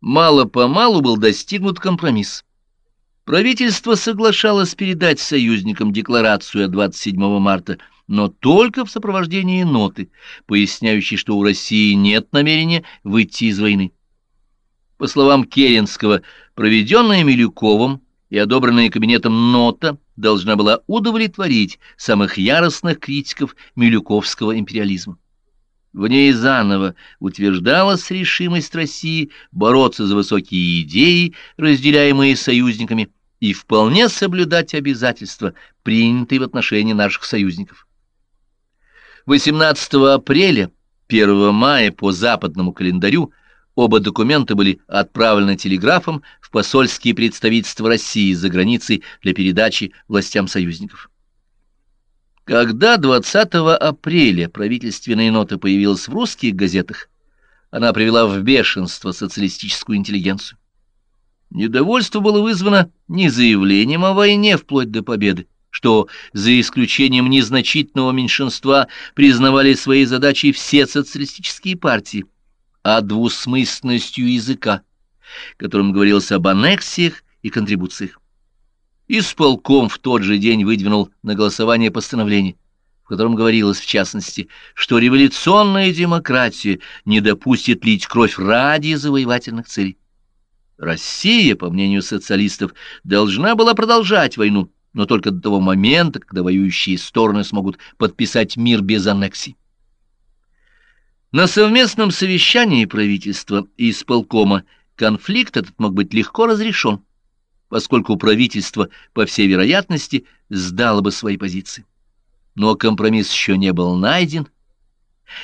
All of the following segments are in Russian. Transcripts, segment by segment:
Мало-помалу был достигнут компромисс. Правительство соглашалось передать союзникам декларацию от 27 марта, но только в сопровождении ноты, поясняющей, что у России нет намерения выйти из войны. По словам Керенского, проведенная Милюковым и одобренная кабинетом нота должна была удовлетворить самых яростных критиков милюковского империализма. В ней заново утверждалась решимость России бороться за высокие идеи, разделяемые союзниками, и вполне соблюдать обязательства, принятые в отношении наших союзников. 18 апреля, 1 мая по западному календарю оба документа были отправлены телеграфом в посольские представительства России за границей для передачи властям союзников. Когда 20 апреля правительственная нота появилась в русских газетах, она привела в бешенство социалистическую интеллигенцию. Недовольство было вызвано не заявлением о войне вплоть до победы, что, за исключением незначительного меньшинства, признавали своей задачей все социалистические партии, а двусмысленностью языка, которым говорилось об аннексиях и контрибуциях. Исполком в тот же день выдвинул на голосование постановление, в котором говорилось, в частности, что революционная демократия не допустит лить кровь ради завоевательных целей. Россия, по мнению социалистов, должна была продолжать войну, но только до того момента, когда воюющие стороны смогут подписать мир без аннексий. На совместном совещании правительства и исполкома конфликт этот мог быть легко разрешен, поскольку правительство, по всей вероятности, сдало бы свои позиции. Но компромисс еще не был найден,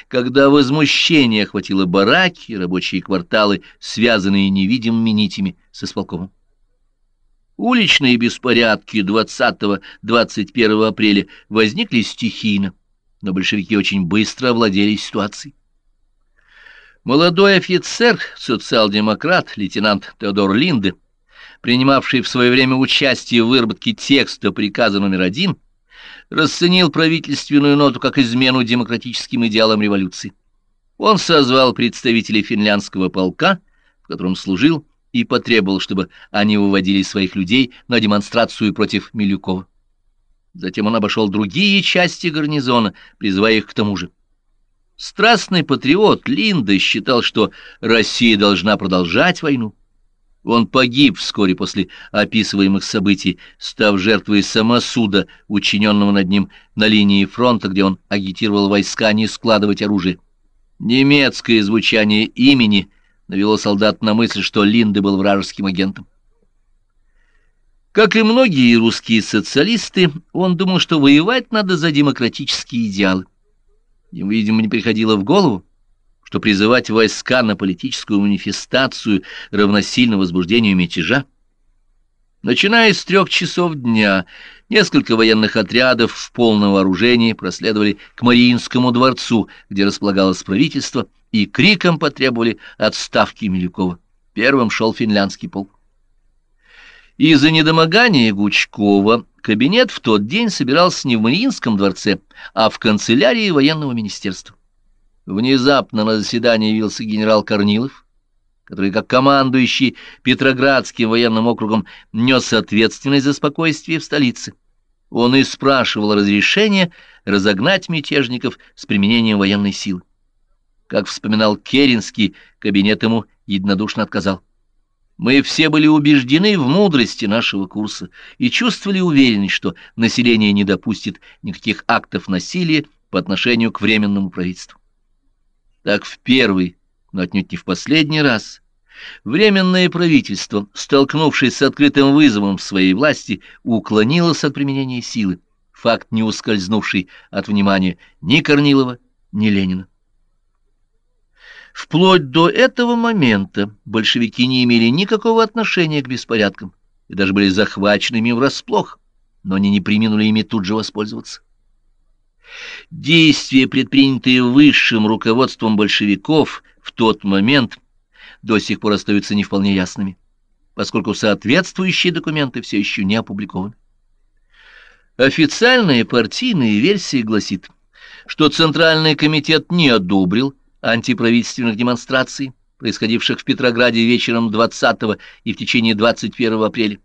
когда возмущение охватило бараки, рабочие кварталы, связанные невидимыми нитями с исполкомом. Уличные беспорядки 20-21 апреля возникли стихийно, но большевики очень быстро овладели ситуацией. Молодой офицер, социал-демократ, лейтенант Теодор Линде, принимавший в свое время участие в выработке текста приказа номер один, расценил правительственную ноту как измену демократическим идеалам революции. Он созвал представителей финляндского полка, в котором служил, и потребовал, чтобы они выводили своих людей на демонстрацию против Милюкова. Затем он обошел другие части гарнизона, призывая их к тому же. Страстный патриот Линда считал, что Россия должна продолжать войну. Он погиб вскоре после описываемых событий, став жертвой самосуда, учиненного над ним на линии фронта, где он агитировал войска не складывать оружие. Немецкое звучание имени навело солдат на мысль, что Линде был вражеским агентом. Как и многие русские социалисты, он думал, что воевать надо за демократические идеалы. Ему, видимо, не приходило в голову, что призывать войска на политическую манифестацию равносильно возбуждению мятежа. Начиная с трех часов дня, несколько военных отрядов в полном вооружении проследовали к Мариинскому дворцу, где располагалось правительство, и криком потребовали отставки Милюкова. Первым шел финляндский полк. Из-за недомогания Гучкова кабинет в тот день собирался не в Мариинском дворце, а в канцелярии военного министерства. Внезапно на заседание явился генерал Корнилов, который, как командующий Петроградским военным округом, нес ответственность за спокойствие в столице. Он и спрашивал разрешения разогнать мятежников с применением военной силы. Как вспоминал Керенский, кабинет ему единодушно отказал. Мы все были убеждены в мудрости нашего курса и чувствовали уверенность, что население не допустит никаких актов насилия по отношению к Временному правительству. Так в первый, но отнюдь не в последний раз, Временное правительство, столкнувшись с открытым вызовом своей власти, уклонилось от применения силы, факт не ускользнувший от внимания ни Корнилова, ни Ленина. Вплоть до этого момента большевики не имели никакого отношения к беспорядкам и даже были захваченными врасплох, но они не приминули ими тут же воспользоваться. Действия, предпринятые высшим руководством большевиков в тот момент, до сих пор остаются не вполне ясными, поскольку соответствующие документы все еще не опубликованы. Официальная партийная версия гласит, что Центральный комитет не одобрил антиправительственных демонстраций, происходивших в Петрограде вечером 20 и в течение 21 апреля.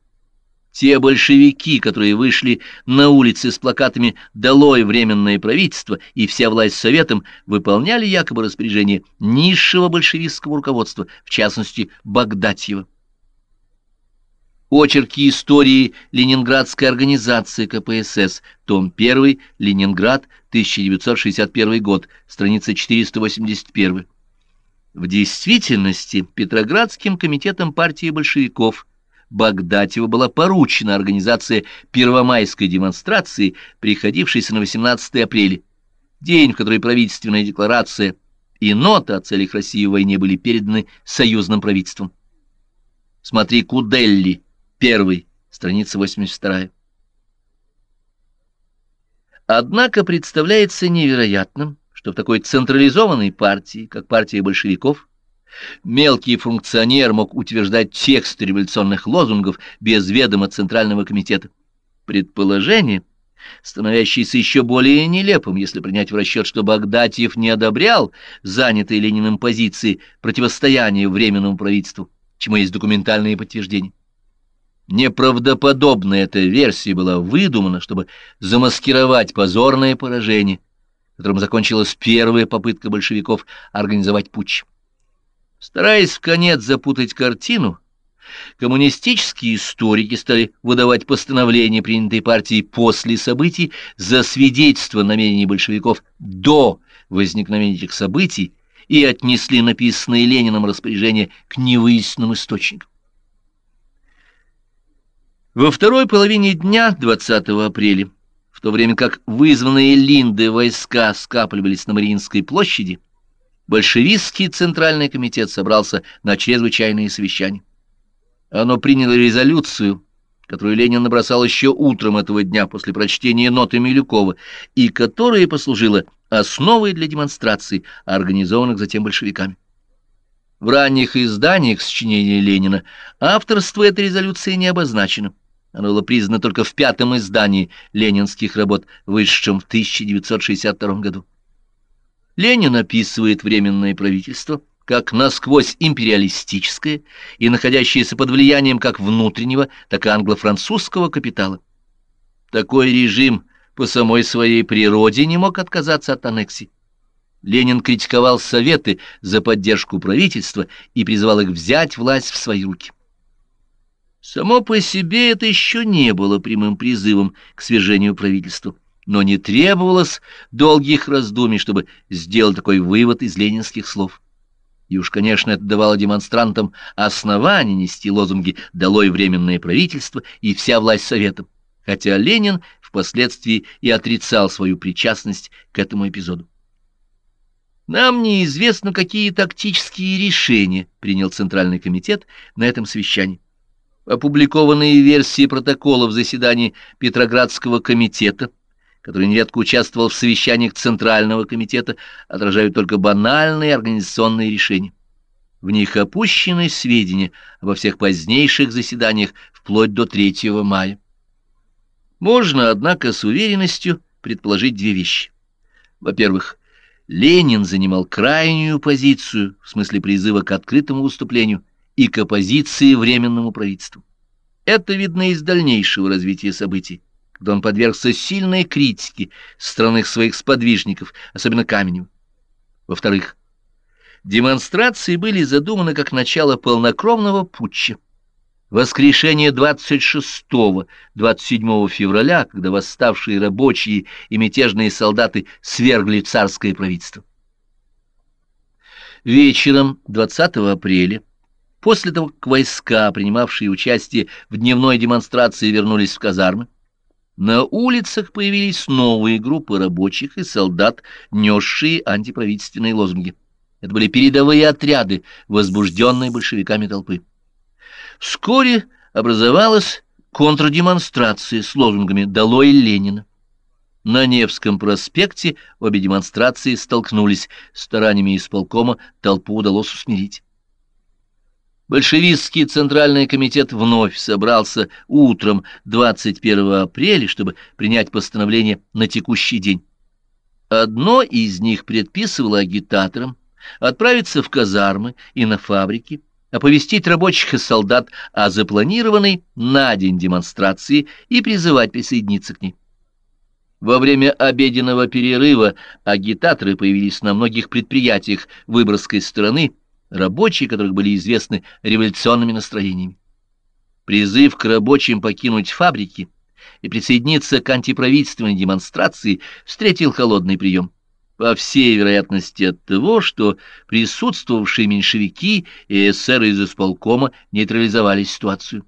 Те большевики, которые вышли на улицы с плакатами «Долой временное правительство» и «Вся власть советом», выполняли якобы распоряжение низшего большевистского руководства, в частности Багдатьева. Очерки истории Ленинградской организации КПСС, том 1, Ленинград, 1961 год, страница 481. В действительности Петроградским комитетом партии большевиков Багдатьеву была поручена организация первомайской демонстрации, приходившейся на 18 апреля, день, в который правительственная декларация и нота о целях России в войне были переданы союзным правительством. Смотри Куделли, первый, страница 82. Однако представляется невероятным, что в такой централизованной партии, как партия большевиков, мелкий функционер мог утверждать тексты революционных лозунгов без ведома Центрального комитета. Предположение, становящееся еще более нелепым, если принять в расчет, что Багдатьев не одобрял занятые Лениным позиции противостояния Временному правительству, чему есть документальные подтверждения. Неправдоподобная эта версия была выдумана, чтобы замаскировать позорное поражение – которым закончилась первая попытка большевиков организовать путч. Стараясь в конец запутать картину, коммунистические историки стали выдавать постановления, принятые партией после событий, за свидетельство намерений большевиков до возникновения этих событий и отнесли написанные Лениным распоряжения к невыясненным источникам. Во второй половине дня 20 апреля в то время как вызванные Линды войска скапливались на Мариинской площади, большевистский Центральный комитет собрался на чрезвычайные совещания. Оно приняло резолюцию, которую Ленин набросал еще утром этого дня после прочтения ноты Милюкова, и которая послужила основой для демонстраций, организованных затем большевиками. В ранних изданиях сочинения Ленина авторство этой резолюции не обозначено. Оно было признано только в пятом издании ленинских работ, вышедшем в 1962 году. Ленин описывает Временное правительство как насквозь империалистическое и находящееся под влиянием как внутреннего, так и англо-французского капитала. Такой режим по самой своей природе не мог отказаться от аннексии. Ленин критиковал Советы за поддержку правительства и призывал их взять власть в свои руки. Само по себе это еще не было прямым призывом к свержению правительства, но не требовалось долгих раздумий, чтобы сделать такой вывод из ленинских слов. И уж, конечно, это давало демонстрантам основание нести лозунги «Долой временное правительство» и «Вся власть Советам», хотя Ленин впоследствии и отрицал свою причастность к этому эпизоду. Нам неизвестно, какие тактические решения принял Центральный комитет на этом совещании. Опубликованные версии протоколов заседаний Петроградского комитета, который нередко участвовал в совещаниях Центрального комитета, отражают только банальные организационные решения. В них опущены сведения обо всех позднейших заседаниях вплоть до 3 мая. Можно, однако, с уверенностью предположить две вещи. Во-первых, Ленин занимал крайнюю позицию в смысле призыва к открытому выступлению и к оппозиции Временному правительству. Это видно из дальнейшего развития событий, когда он подвергся сильной критике со стороны своих сподвижников, особенно Каменева. Во-вторых, демонстрации были задуманы как начало полнокровного путча. Воскрешение 26-27 февраля, когда восставшие рабочие и мятежные солдаты свергли царское правительство. Вечером 20 апреля После того, как войска, принимавшие участие в дневной демонстрации, вернулись в казармы, на улицах появились новые группы рабочих и солдат, несшие антиправительственные лозунги. Это были передовые отряды, возбужденные большевиками толпы. Вскоре образовалась контрдемонстрация с лозунгами «Долой Ленина». На Невском проспекте обе демонстрации столкнулись. Стараниями исполкома толпу удалось усмирить. Большевистский Центральный комитет вновь собрался утром 21 апреля, чтобы принять постановление на текущий день. Одно из них предписывало агитаторам, отправиться в казармы и на фабрики, оповестить рабочих и солдат о запланированной на день демонстрации и призывать присоединиться к ней. Во время обеденного перерыва агитаторы появились на многих предприятиях Выборгской страны, рабочие которых были известны революционными настроениями. Призыв к рабочим покинуть фабрики и присоединиться к антиправительственной демонстрации встретил холодный прием по всей вероятности от того, что присутствовавшие меньшевики и эсеры из исполкома нейтрализовали ситуацию.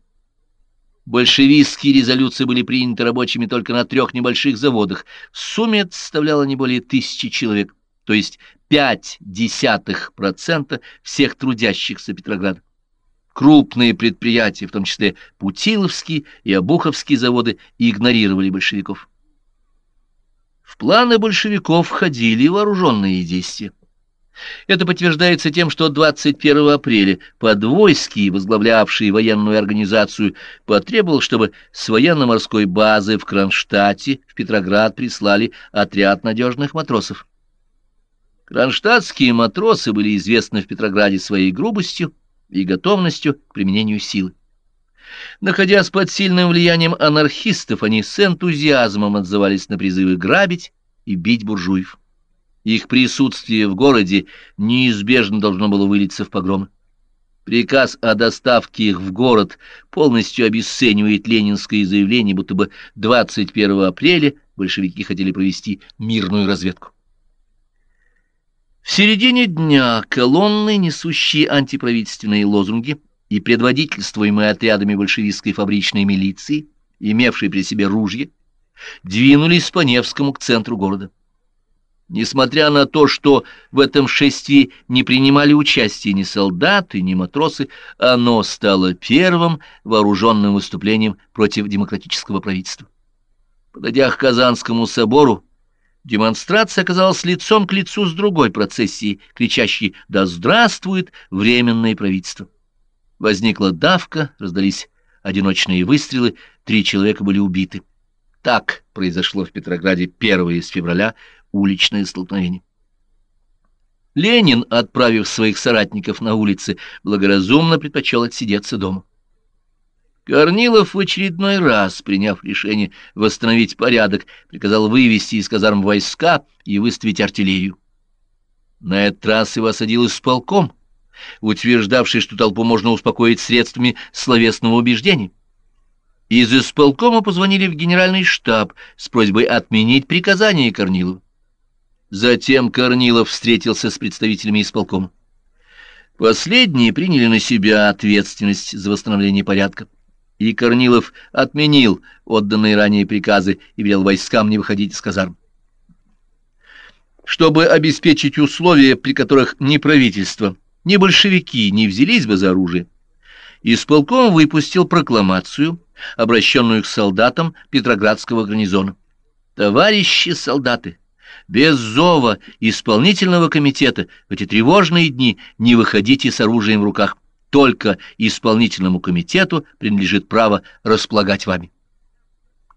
Большевистские резолюции были приняты рабочими только на трех небольших заводах. В сумме составляло не более тысячи человек, то есть 0,5% всех трудящихся Петрограда. Крупные предприятия, в том числе Путиловские и Обуховские заводы, игнорировали большевиков. В планы большевиков входили вооруженные действия. Это подтверждается тем, что 21 апреля Подвойский, возглавлявший военную организацию, потребовал, чтобы с военно-морской базы в Кронштадте в Петроград прислали отряд надежных матросов. Кронштадтские матросы были известны в Петрограде своей грубостью и готовностью к применению силы. Находясь под сильным влиянием анархистов, они с энтузиазмом отзывались на призывы грабить и бить буржуев. Их присутствие в городе неизбежно должно было вылиться в погромы. Приказ о доставке их в город полностью обесценивает ленинское заявление, будто бы 21 апреля большевики хотели провести мирную разведку. В середине дня колонны, несущие антиправительственные лозунги, и предводительствуемые отрядами большевистской фабричной милиции, имевшей при себе ружья, двинулись по Невскому к центру города. Несмотря на то, что в этом шествии не принимали участие ни солдаты, ни матросы, оно стало первым вооруженным выступлением против демократического правительства. Подойдя к Казанскому собору, демонстрация оказалась лицом к лицу с другой процессией, кричащей «Да здравствует Временное правительство!». Возникла давка, раздались одиночные выстрелы, три человека были убиты. Так произошло в Петрограде 1 из февраля уличное столкновение. Ленин, отправив своих соратников на улицы, благоразумно предпочел отсидеться дома. Корнилов в очередной раз, приняв решение восстановить порядок, приказал вывести из казарм войска и выставить артиллерию. На этот раз его осадил исполком, утверждавший, что толпу можно успокоить средствами словесного убеждения. Из исполкома позвонили в генеральный штаб с просьбой отменить приказание Корнилова. Затем Корнилов встретился с представителями исполкома. Последние приняли на себя ответственность за восстановление порядка, и Корнилов отменил отданные ранее приказы и велел войскам не выходить из казарм. Чтобы обеспечить условия, при которых ни правительство, ни большевики не взялись бы за оружие, исполком выпустил прокламацию, обращенную к солдатам Петроградского гарнизона. «Товарищи солдаты!» Без зова исполнительного комитета в эти тревожные дни не выходите с оружием в руках. Только исполнительному комитету принадлежит право располагать вами.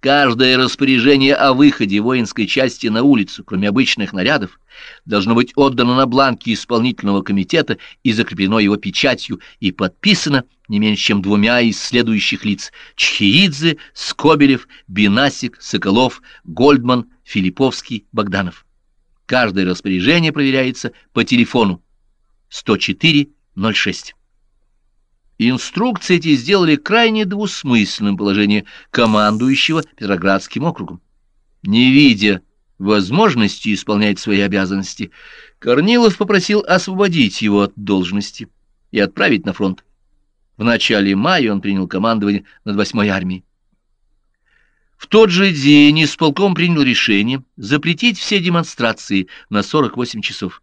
Каждое распоряжение о выходе воинской части на улицу, кроме обычных нарядов, должно быть отдано на бланке исполнительного комитета и закреплено его печатью и подписано не меньше, чем двумя из следующих лиц – Чхиидзе, Скобелев, Бинасик, Соколов, Гольдман, Филипповский, Богданов. Каждое распоряжение проверяется по телефону 104-06. Инструкции эти сделали крайне двусмысленным положение командующего Петроградским округом. Не видя возможности исполнять свои обязанности, Корнилов попросил освободить его от должности и отправить на фронт. В начале мая он принял командование над 8-й армией. В тот же день исполком принял решение запретить все демонстрации на 48 часов.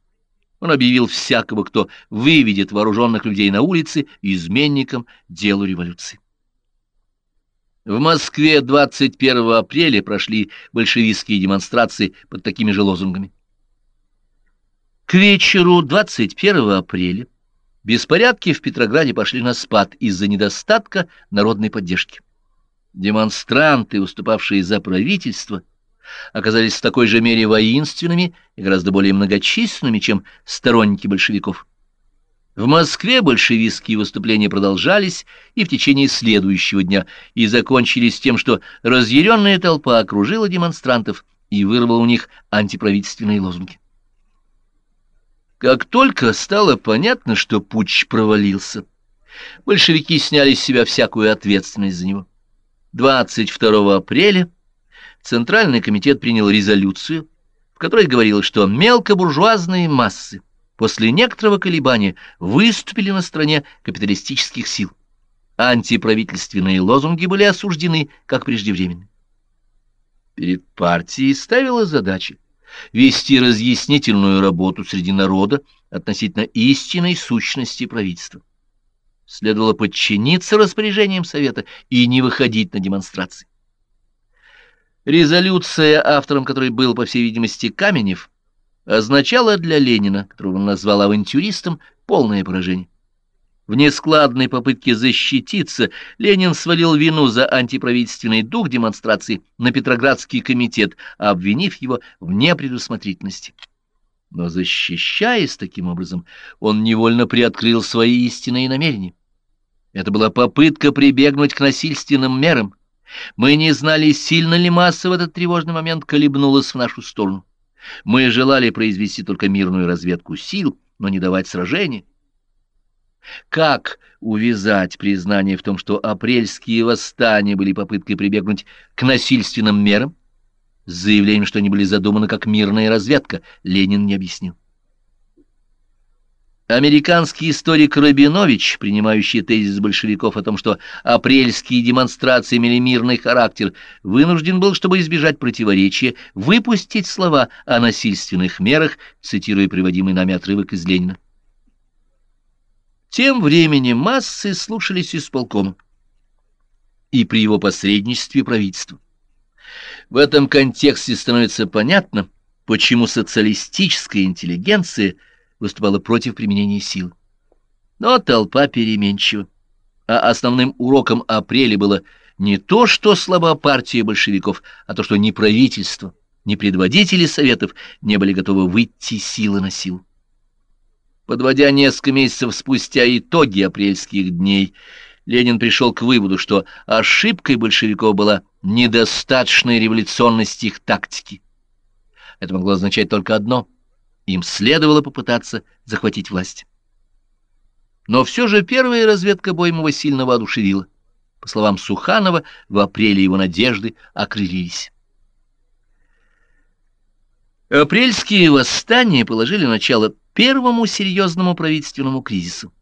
Он объявил всякого, кто выведет вооруженных людей на улицы, изменником делу революции. В Москве 21 апреля прошли большевистские демонстрации под такими же лозунгами. К вечеру 21 апреля беспорядки в Петрограде пошли на спад из-за недостатка народной поддержки. Демонстранты, выступавшие за правительство, оказались в такой же мере воинственными и гораздо более многочисленными, чем сторонники большевиков. В Москве большевистские выступления продолжались и в течение следующего дня, и закончились тем, что разъяренная толпа окружила демонстрантов и вырвала у них антиправительственные лозунги. Как только стало понятно, что путч провалился, большевики сняли с себя всякую ответственность за него. 22 апреля Центральный комитет принял резолюцию, в которой говорилось, что мелкобуржуазные массы после некоторого колебания выступили на стороне капиталистических сил. Антиправительственные лозунги были осуждены как преждевременные. Перед партией ставила задача вести разъяснительную работу среди народа относительно истинной сущности правительства. Следовало подчиниться распоряжениям Совета и не выходить на демонстрации. Резолюция, автором которой был, по всей видимости, Каменев, означала для Ленина, которого он назвал авантюристом, полное поражение. В нескладной попытке защититься Ленин свалил вину за антиправительственный дух демонстрации на Петроградский комитет, обвинив его в непредусмотрительности. Но защищаясь таким образом, он невольно приоткрыл свои истинные намерения. Это была попытка прибегнуть к насильственным мерам. Мы не знали, сильно ли масса в этот тревожный момент колебнулась в нашу сторону. Мы желали произвести только мирную разведку сил, но не давать сражения. Как увязать признание в том, что апрельские восстания были попыткой прибегнуть к насильственным мерам, с заявлением, что они были задуманы как мирная разведка, Ленин не объяснил. Американский историк Рабинович, принимающий тезис большевиков о том, что апрельские демонстрации имели мирный характер, вынужден был, чтобы избежать противоречия, выпустить слова о насильственных мерах, цитируя приводимый нами отрывок из Ленина. Тем временем массы слушались исполкома и при его посредничестве правительства. В этом контексте становится понятно, почему социалистическая интеллигенция – выступала против применения сил. Но толпа переменчива, а основным уроком апреля было не то, что слаба партия большевиков, а то, что ни правительство, ни предводители советов не были готовы выйти силы на силу. Подводя несколько месяцев спустя итоги апрельских дней, Ленин пришел к выводу, что ошибкой большевиков была недостаточная революционность их тактики. Это могло означать только одно им следовало попытаться захватить власть. Но все же первая разведка Боймова сильно воодушевила. По словам Суханова, в апреле его надежды окрылились. Апрельские восстания положили начало первому серьезному правительственному кризису.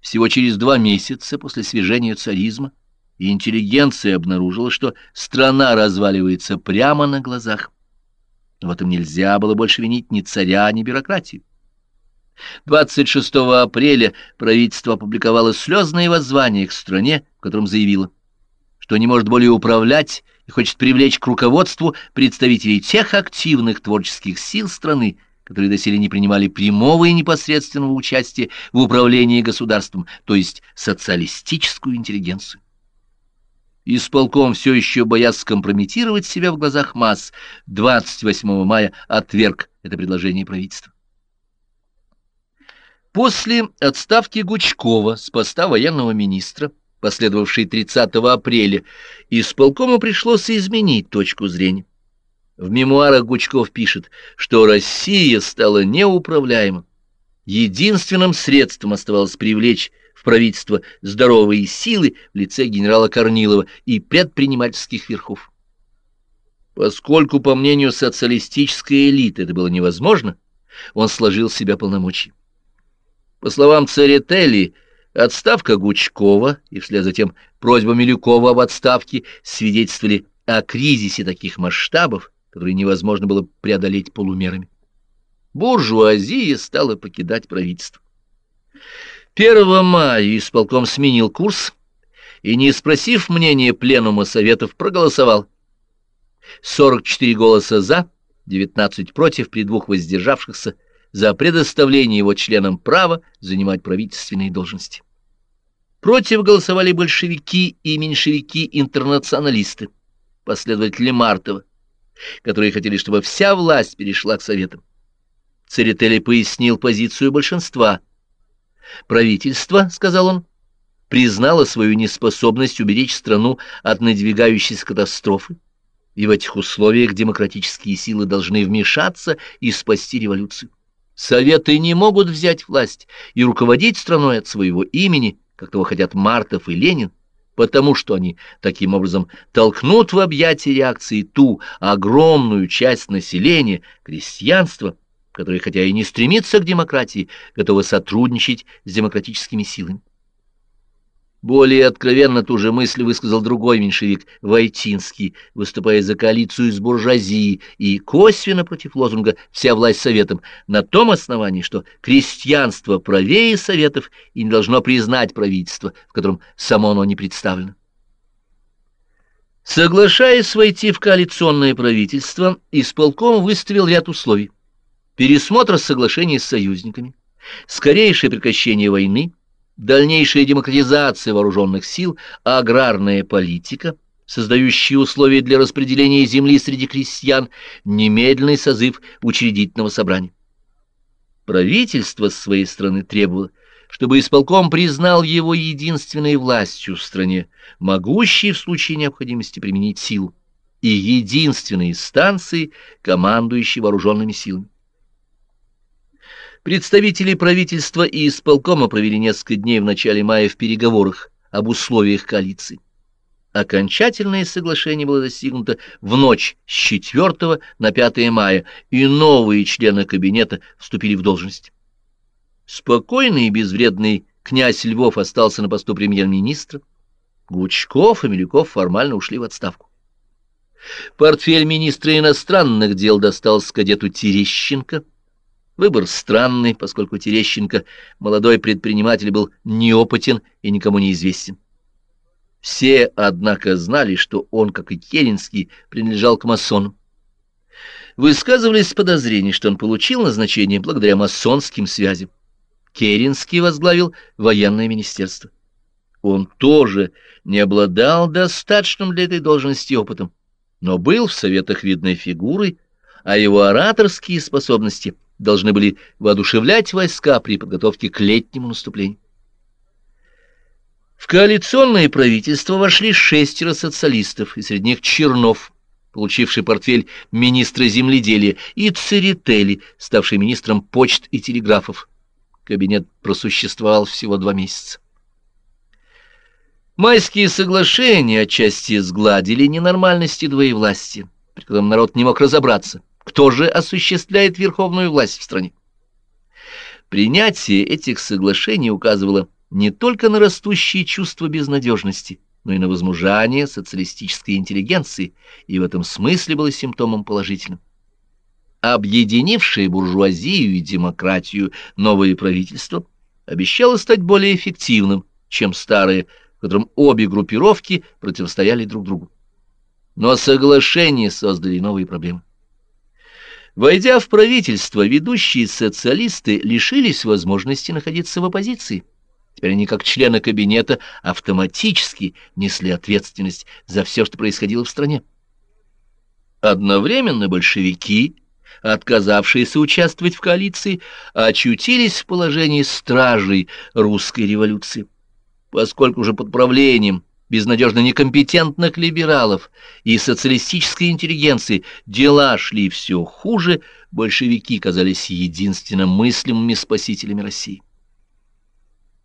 Всего через два месяца после свержения царизма интеллигенция обнаружила, что страна разваливается прямо на глазах. Но в этом нельзя было больше винить ни царя, ни бюрократию. 26 апреля правительство опубликовало слезное воззвание к стране, в котором заявило, что не может более управлять и хочет привлечь к руководству представителей тех активных творческих сил страны, которые доселе не принимали прямого и непосредственного участия в управлении государством, то есть социалистическую интеллигенцию. Исполком, все еще боясь скомпрометировать себя в глазах масс, 28 мая отверг это предложение правительства. После отставки Гучкова с поста военного министра, последовавшей 30 апреля, исполкому пришлось изменить точку зрения. В мемуарах Гучков пишет, что Россия стала неуправляема. Единственным средством оставалось привлечь правительство здоровые силы в лице генерала Корнилова и предпринимательских верхов. Поскольку, по мнению социалистической элиты, это было невозможно, он сложил себя полномочия. По словам Церетели, отставка Гучкова и вслед за тем просьба Милюкова об отставке свидетельствовали о кризисе таких масштабов, которые невозможно было преодолеть полумерами. Буржуазия стала покидать правительство. 1 мая исполком сменил курс и, не спросив мнения пленума советов, проголосовал. 44 голоса «за», 19 против при двух воздержавшихся за предоставление его членам права занимать правительственные должности. Против голосовали большевики и меньшевики-интернационалисты, последователи Мартова. которые хотели, чтобы вся власть перешла к Советам. Церетели пояснил позицию большинства. «Правительство, — сказал он, — признало свою неспособность уберечь страну от надвигающейся катастрофы, и в этих условиях демократические силы должны вмешаться и спасти революцию. Советы не могут взять власть и руководить страной от своего имени, как того хотят Мартов и Ленин, потому что они таким образом толкнут в объятия реакции ту огромную часть населения, крестьянства, которое, хотя и не стремится к демократии, готово сотрудничать с демократическими силами. Более откровенно ту же мысль высказал другой меньшевик, Войтинский, выступая за коалицию с буржуазией и косвенно против лозунга «Вся власть советом» на том основании, что крестьянство правее советов и не должно признать правительство, в котором само оно не представлено. Соглашаясь войти в коалиционное правительство, исполком выставил ряд условий. Пересмотр соглашений с союзниками, скорейшее прекращение войны, дальнейшая демократизация вооруженных сил, аграрная политика, создающие условия для распределения земли среди крестьян, немедленный созыв учредительного собрания. Правительство с своей стороны требовало, чтобы исполком признал его единственной властью в стране, могущей в случае необходимости применить силу, и единственной станции, командующей вооруженными силами. Представители правительства и исполкома провели несколько дней в начале мая в переговорах об условиях коалиции. Окончательное соглашение было достигнуто в ночь с 4 на 5 мая, и новые члены кабинета вступили в должность. Спокойный и безвредный князь Львов остался на посту премьер-министра. Гучков и Милюков формально ушли в отставку. Портфель министра иностранных дел достался кадету Терещенко – Выбор странный, поскольку Терещенко, молодой предприниматель, был неопытен и никому не известен. Все, однако, знали, что он, как и Керенский, принадлежал к масонам. Высказывались подозрения, что он получил назначение благодаря масонским связям. Керенский возглавил военное министерство. Он тоже не обладал достаточным для этой должности опытом, но был в советах видной фигурой, а его ораторские способности – должны были воодушевлять войска при подготовке к летнему наступлению. В коалиционное правительство вошли шестеро социалистов, и среди них Чернов, получивший портфель министра земледелия, и Церетели, ставший министром почт и телеграфов. Кабинет просуществовал всего два месяца. Майские соглашения отчасти сгладили ненормальности двоевластия, при котором народ не мог разобраться, кто же осуществляет верховную власть в стране? Принятие этих соглашений указывало не только на растущие чувства безнадежности, но и на возмужание социалистической интеллигенции, и в этом смысле было симптомом положительным. Объединившее буржуазию и демократию новое правительство обещало стать более эффективным, чем старое, в котором обе группировки противостояли друг другу. Но соглашения создали новые проблемы. Войдя в правительство, ведущие социалисты лишились возможности находиться в оппозиции. Теперь они, как члены кабинета, автоматически несли ответственность за все, что происходило в стране. Одновременно большевики, отказавшиеся участвовать в коалиции, очутились в положении стражей русской революции, поскольку уже под правлением безнадежно некомпетентных либералов и социалистической интеллигенции дела шли все хуже, большевики казались единственно мыслимыми спасителями России.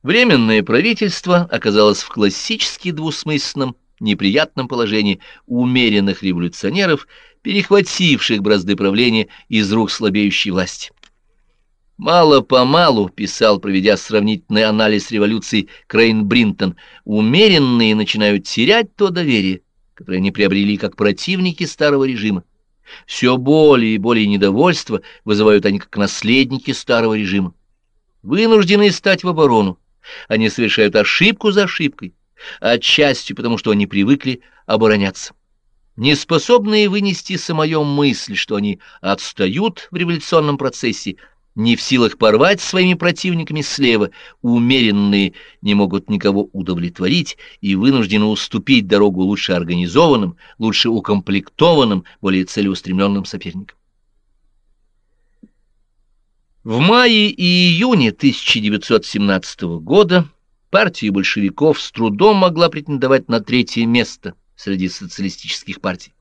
Временное правительство оказалось в классически двусмысленном, неприятном положении умеренных революционеров, перехвативших бразды правления из рук слабеющей власти. Мало-помалу, писал, проведя сравнительный анализ революции Крейн Бринтон, умеренные начинают терять то доверие, которое они приобрели как противники старого режима. Все более и более недовольства вызывают они как наследники старого режима. Вынуждены стать в оборону, они совершают ошибку за ошибкой, отчасти потому, что они привыкли обороняться. Неспособные вынести самую мысль, что они отстают в революционном процессе, не в силах порвать своими противниками слева, умеренные не могут никого удовлетворить и вынуждены уступить дорогу лучше организованным, лучше укомплектованным, более целеустремленным соперникам. В мае и июне 1917 года партия большевиков с трудом могла претендовать на третье место среди социалистических партий.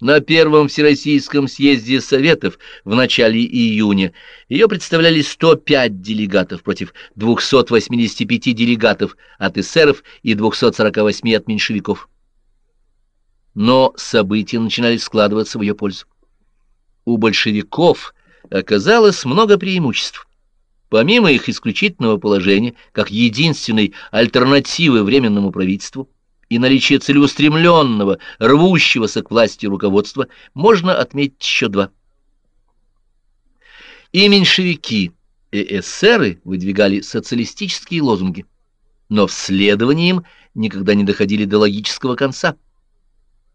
На Первом Всероссийском съезде Советов в начале июня ее представляли 105 делегатов против 285 делегатов от эсеров и 248 от меньшевиков. Но события начинали складываться в ее пользу. У большевиков оказалось много преимуществ. Помимо их исключительного положения, как единственной альтернативы Временному правительству, и наличие целеустремленного, рвущегося к власти руководства, можно отметить еще два. И меньшевики, и эсеры выдвигали социалистические лозунги, но в следовании им никогда не доходили до логического конца.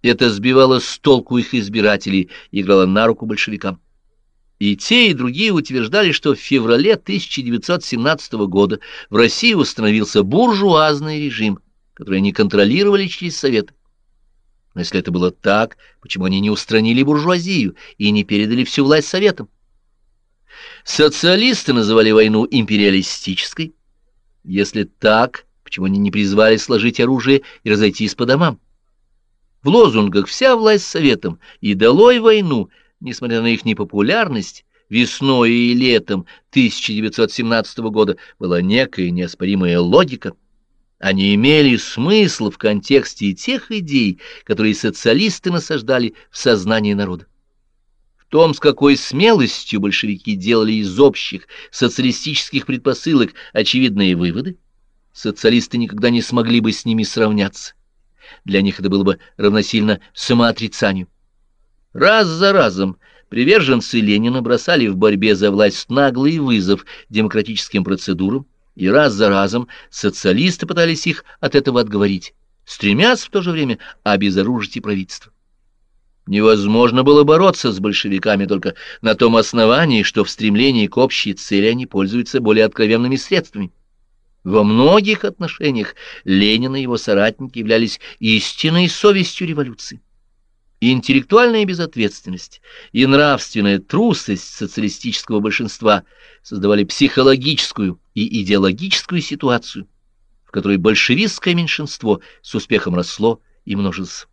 Это сбивало с толку их избирателей и играло на руку большевикам. И те, и другие утверждали, что в феврале 1917 года в России установился буржуазный режим, которые они контролировали через Совет. Но если это было так, почему они не устранили буржуазию и не передали всю власть Советам? Социалисты называли войну империалистической. Если так, почему они не призвали сложить оружие и разойтись по домам? В лозунгах «Вся власть Советам» и «Долой войну», несмотря на их непопулярность, весной и летом 1917 года была некая неоспоримая логика – они имели смысл в контексте тех идей, которые социалисты насаждали в сознании народа. В том, с какой смелостью большевики делали из общих социалистических предпосылок очевидные выводы, социалисты никогда не смогли бы с ними сравняться. Для них это было бы равносильно самоотрицанию. Раз за разом приверженцы Ленина бросали в борьбе за власть наглый вызов демократическим процедурам, и раз за разом социалисты пытались их от этого отговорить, стремясь в то же время обезоружить и правительство. Невозможно было бороться с большевиками только на том основании, что в стремлении к общей цели они пользуются более откровенными средствами. Во многих отношениях Ленин и его соратники являлись истинной совестью революции и интеллектуальная безответственность, и нравственная трусость социалистического большинства создавали психологическую и идеологическую ситуацию, в которой большевистское меньшинство с успехом росло и множилось.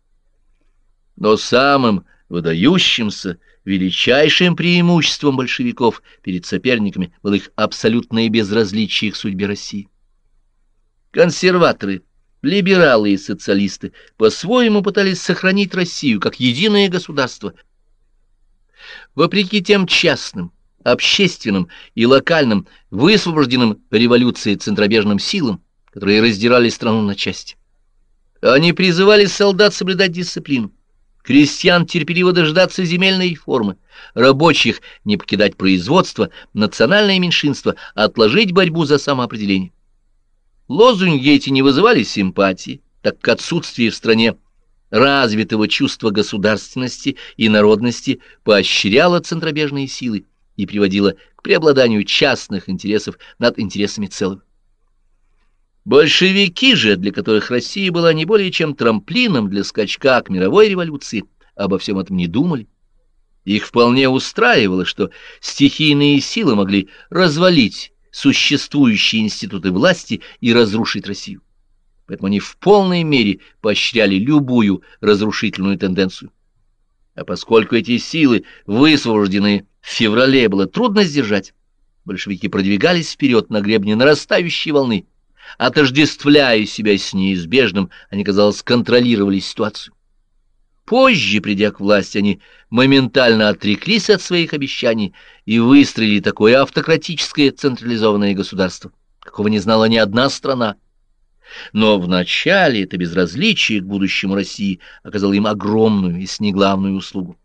Но самым выдающимся, величайшим преимуществом большевиков перед соперниками было их абсолютное безразличие к судьбе России. Консерваторы – Либералы и социалисты по-своему пытались сохранить Россию как единое государство. Вопреки тем частным, общественным и локальным, высвобожденным революцией центробежным силам, которые раздирали страну на части. Они призывали солдат соблюдать дисциплину, крестьян терпеливо дождаться земельной реформы, рабочих не покидать производство, национальное меньшинство отложить борьбу за самоопределение. Лозунги эти не вызывали симпатии, так как отсутствие в стране развитого чувства государственности и народности поощряло центробежные силы и приводило к преобладанию частных интересов над интересами целого. Большевики же, для которых Россия была не более чем трамплином для скачка к мировой революции, обо всем этом не думали. Их вполне устраивало, что стихийные силы могли развалить существующие институты власти и разрушить Россию. Поэтому они в полной мере поощряли любую разрушительную тенденцию. А поскольку эти силы, высвобожденные в феврале, было трудно сдержать, большевики продвигались вперед на гребне нарастающей волны. Отождествляя себя с неизбежным, они, казалось, контролировали ситуацию. Позже, придя к власти, они моментально отреклись от своих обещаний и выстроили такое автократическое централизованное государство, какого не знала ни одна страна. Но вначале это безразличие к будущему России оказало им огромную и снеглавную услугу.